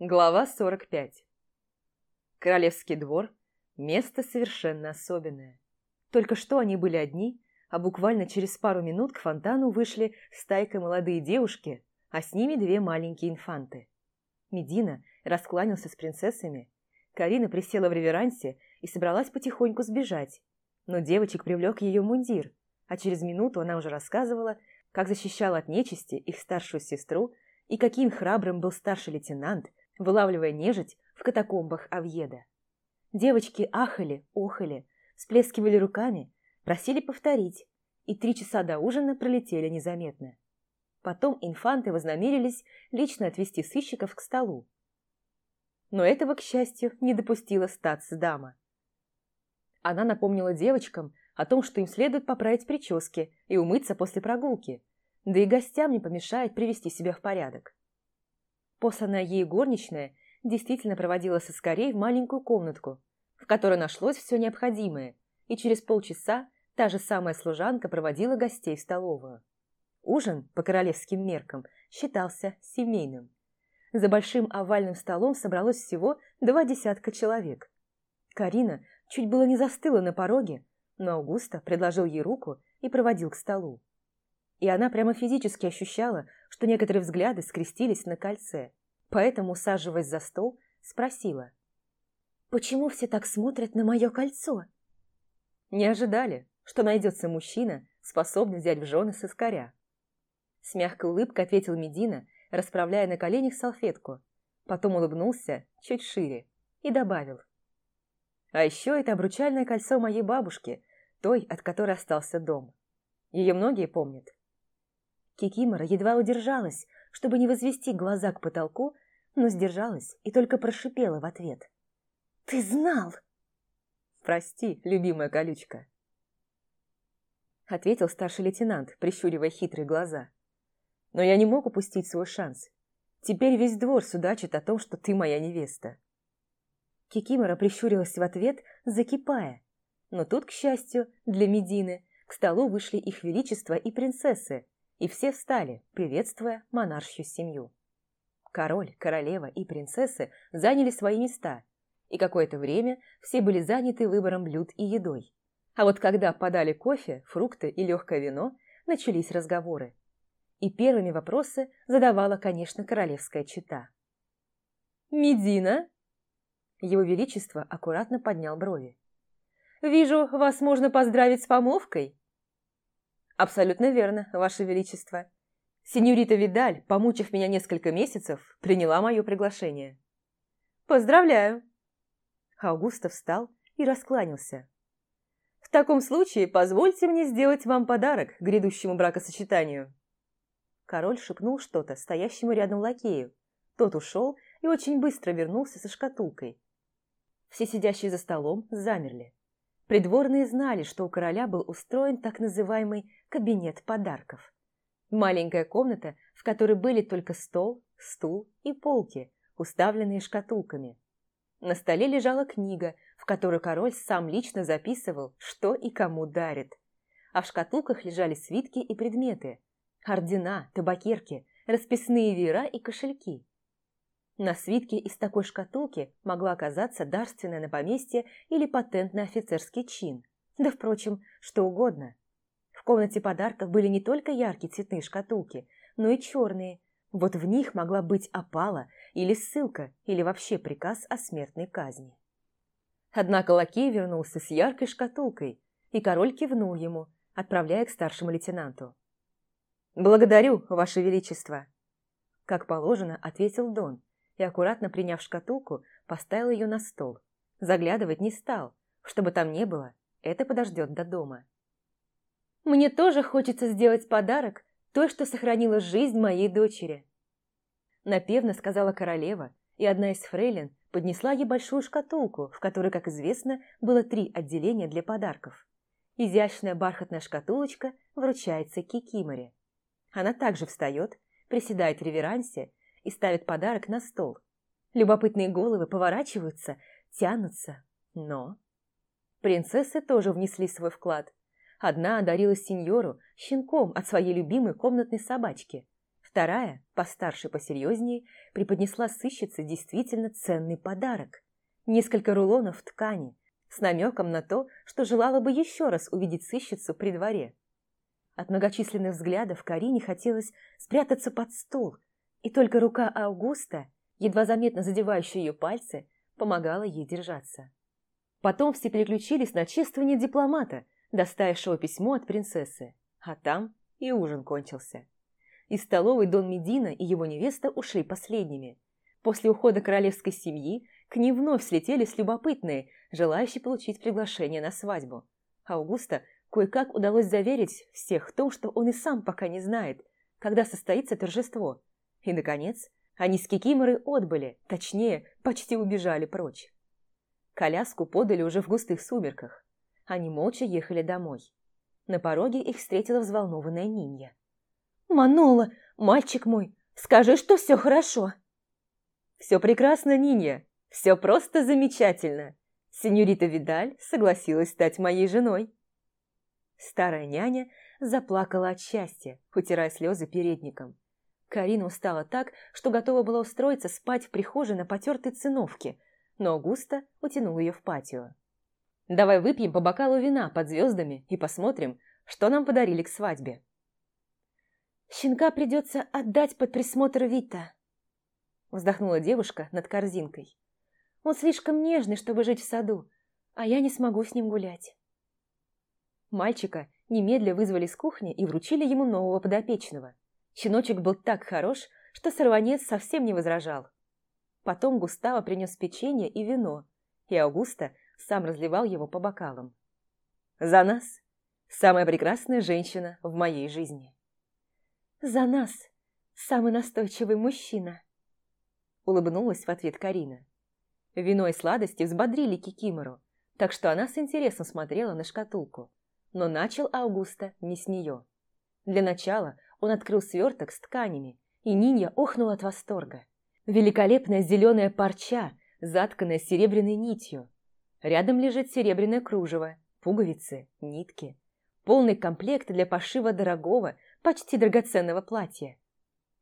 Глава 45 Королевский двор – место совершенно особенное. Только что они были одни, а буквально через пару минут к фонтану вышли стайка молодые девушки, а с ними две маленькие инфанты. Медина раскланялся с принцессами, Карина присела в реверансе и собралась потихоньку сбежать, но девочек привлек ее мундир, а через минуту она уже рассказывала, как защищала от нечисти их старшую сестру и каким храбрым был старший лейтенант – вылавливая нежить в катакомбах Авьеда. Девочки ахали, охали, сплескивали руками, просили повторить, и три часа до ужина пролетели незаметно. Потом инфанты вознамерились лично отвести сыщиков к столу. Но этого, к счастью, не допустила статься дама. Она напомнила девочкам о том, что им следует поправить прически и умыться после прогулки, да и гостям не помешает привести себя в порядок. Посланная ей горничная действительно проводила соскорей в маленькую комнатку, в которой нашлось все необходимое, и через полчаса та же самая служанка проводила гостей в столовую. Ужин, по королевским меркам, считался семейным. За большим овальным столом собралось всего два десятка человек. Карина чуть было не застыла на пороге, но Аугуста предложил ей руку и проводил к столу и она прямо физически ощущала, что некоторые взгляды скрестились на кольце. Поэтому, усаживаясь за стол, спросила. «Почему все так смотрят на мое кольцо?» Не ожидали, что найдется мужчина, способный взять в жены соскаря. С мягкой улыбкой ответил Медина, расправляя на коленях салфетку. Потом улыбнулся чуть шире и добавил. «А еще это обручальное кольцо моей бабушки, той, от которой остался дом. Ее многие помнят. Кикимора едва удержалась, чтобы не возвести глаза к потолку, но сдержалась и только прошипела в ответ. «Ты знал!» «Прости, любимая колючка!» Ответил старший лейтенант, прищуривая хитрые глаза. «Но я не мог упустить свой шанс. Теперь весь двор судачит о том, что ты моя невеста». Кикимора прищурилась в ответ, закипая. Но тут, к счастью, для Медины, к столу вышли их величество и принцессы, и все встали, приветствуя монаршью семью. Король, королева и принцессы заняли свои места, и какое-то время все были заняты выбором блюд и едой. А вот когда подали кофе, фрукты и легкое вино, начались разговоры. И первыми вопросы задавала, конечно, королевская чита. «Медина?» Его Величество аккуратно поднял брови. «Вижу, вас можно поздравить с помолвкой?» «Абсолютно верно, Ваше Величество. Сеньорита Видаль, помучив меня несколько месяцев, приняла мое приглашение». «Поздравляю!» Аугуста встал и раскланялся. «В таком случае позвольте мне сделать вам подарок грядущему бракосочетанию». Король шепнул что-то стоящему рядом лакею. Тот ушел и очень быстро вернулся со шкатулкой. Все сидящие за столом замерли. Придворные знали, что у короля был устроен так называемый кабинет подарков. Маленькая комната, в которой были только стол, стул и полки, уставленные шкатулками. На столе лежала книга, в которую король сам лично записывал, что и кому дарит. А в шкатулках лежали свитки и предметы. Ордена, табакерки, расписные веера и кошельки. На свитке из такой шкатулки могла оказаться дарственная на поместье или патент на офицерский чин. Да, впрочем, что угодно. В комнате подарков были не только яркие цветные шкатулки, но и черные. Вот в них могла быть опала или ссылка, или вообще приказ о смертной казни. Однако лакей вернулся с яркой шкатулкой, и король кивнул ему, отправляя к старшему лейтенанту. «Благодарю, Ваше Величество!» Как положено, ответил Дон, и, аккуратно приняв шкатулку, поставил ее на стол. Заглядывать не стал, чтобы там не было, это подождет до дома. «Мне тоже хочется сделать подарок той, что сохранила жизнь моей дочери», напевно сказала королева, и одна из фрейлин поднесла ей большую шкатулку, в которой, как известно, было три отделения для подарков. Изящная бархатная шкатулочка вручается Кикиморе. Она также встает, приседает в реверансе и ставит подарок на стол. Любопытные головы поворачиваются, тянутся, но... Принцессы тоже внесли свой вклад. Одна одарила сеньору щенком от своей любимой комнатной собачки. Вторая, постарше, посерьезнее, преподнесла сыщице действительно ценный подарок. Несколько рулонов ткани, с намеком на то, что желала бы еще раз увидеть сыщицу при дворе. От многочисленных взглядов Карине хотелось спрятаться под стол, и только рука Аугуста, едва заметно задевающая ее пальцы, помогала ей держаться. Потом все переключились на чествование дипломата, доставившего письмо от принцессы, а там и ужин кончился. Из столовой Дон Медина и его невеста ушли последними. После ухода королевской семьи к ним вновь слетелись любопытные, желающие получить приглашение на свадьбу. Аугуста кое-как удалось заверить всех в том, что он и сам пока не знает, когда состоится торжество. И, наконец, они с Кикиморой отбыли, точнее, почти убежали прочь. Коляску подали уже в густых сумерках. Они молча ехали домой. На пороге их встретила взволнованная Нинья. «Манола, мальчик мой, скажи, что все хорошо!» «Все прекрасно, Нинья, все просто замечательно. Сеньорита Видаль согласилась стать моей женой». Старая няня заплакала от счастья, утирая слезы передником. Карина устала так, что готова была устроиться спать в прихожей на потертой циновке, но Аугуста утянул ее в патио. «Давай выпьем по бокалу вина под звездами и посмотрим, что нам подарили к свадьбе». «Щенка придется отдать под присмотр Вита», вздохнула девушка над корзинкой. «Он слишком нежный, чтобы жить в саду, а я не смогу с ним гулять». Мальчика немедля вызвали с кухни и вручили ему нового подопечного. Щеночек был так хорош, что сорванец совсем не возражал. Потом Густаво принес печенье и вино, и Аугуста сам разливал его по бокалам. «За нас! Самая прекрасная женщина в моей жизни!» «За нас! Самый настойчивый мужчина!» Улыбнулась в ответ Карина. Вино и сладости взбодрили Кикимору, так что она с интересом смотрела на шкатулку. Но начал Аугуста не с нее. Для начала он открыл сверток с тканями, и Нинья охнула от восторга. Великолепная зеленая парча, затканная серебряной нитью. Рядом лежит серебряное кружево, пуговицы, нитки. Полный комплект для пошива дорогого, почти драгоценного платья.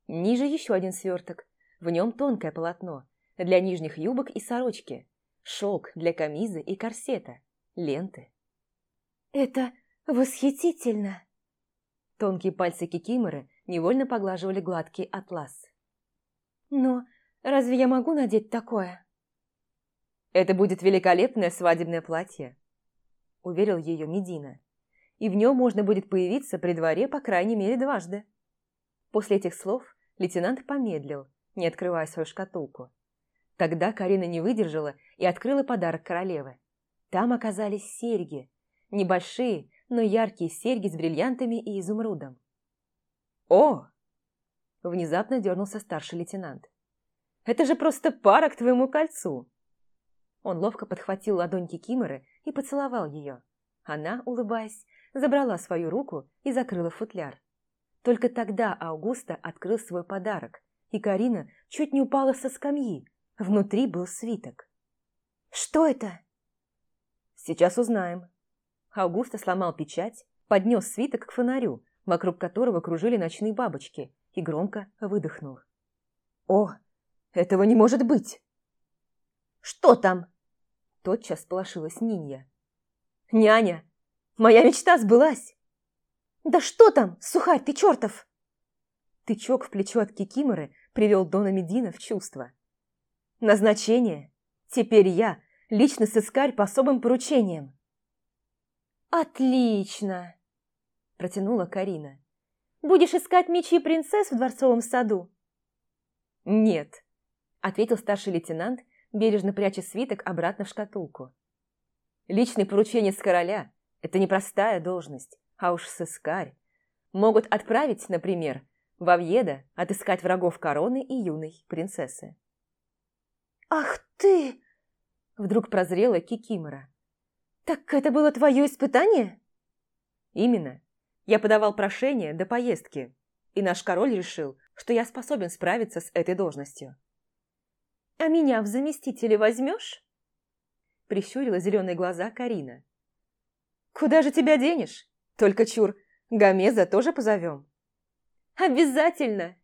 Ниже еще один сверток. В нем тонкое полотно для нижних юбок и сорочки, шелк для камизы и корсета, ленты. «Это восхитительно!» Тонкие пальцы Кикиморы невольно поглаживали гладкий атлас. «Но разве я могу надеть такое?» «Это будет великолепное свадебное платье», – уверил ее Медина и в нем можно будет появиться при дворе по крайней мере дважды. После этих слов лейтенант помедлил, не открывая свою шкатулку. Тогда Карина не выдержала и открыла подарок королевы. Там оказались серьги. Небольшие, но яркие серьги с бриллиантами и изумрудом. «О!» – внезапно дернулся старший лейтенант. «Это же просто пара к твоему кольцу!» Он ловко подхватил ладоньки Киморы и поцеловал ее. Она, улыбаясь, забрала свою руку и закрыла футляр. Только тогда Аугуста открыл свой подарок, и Карина чуть не упала со скамьи. Внутри был свиток. «Что это?» «Сейчас узнаем». Аугуста сломал печать, поднес свиток к фонарю, вокруг которого кружили ночные бабочки, и громко выдохнул. «О, этого не может быть!» «Что там?» Тотчас сполошилась Нинья. «Няня, Моя мечта сбылась!» «Да что там, сухарь ты чертов!» Тычок в плечо от Кикиморы привел Дона Медина в чувство. «Назначение? Теперь я, лично сыскарь по особым поручениям». «Отлично!» – протянула Карина. «Будешь искать мечи принцесс в дворцовом саду?» «Нет», – ответил старший лейтенант, бережно пряча свиток обратно в шкатулку. «Личный порученец короля это непростая должность, а уж сыскарь. Могут отправить, например, в Авьеда отыскать врагов короны и юной принцессы. «Ах ты!» – вдруг прозрела Кикимора. «Так это было твое испытание?» «Именно. Я подавал прошение до поездки, и наш король решил, что я способен справиться с этой должностью». «А меня в заместители возьмешь?» Прищурила зеленые глаза Карина. «Куда же тебя денешь? Только чур, Гомеза тоже позовем». «Обязательно!»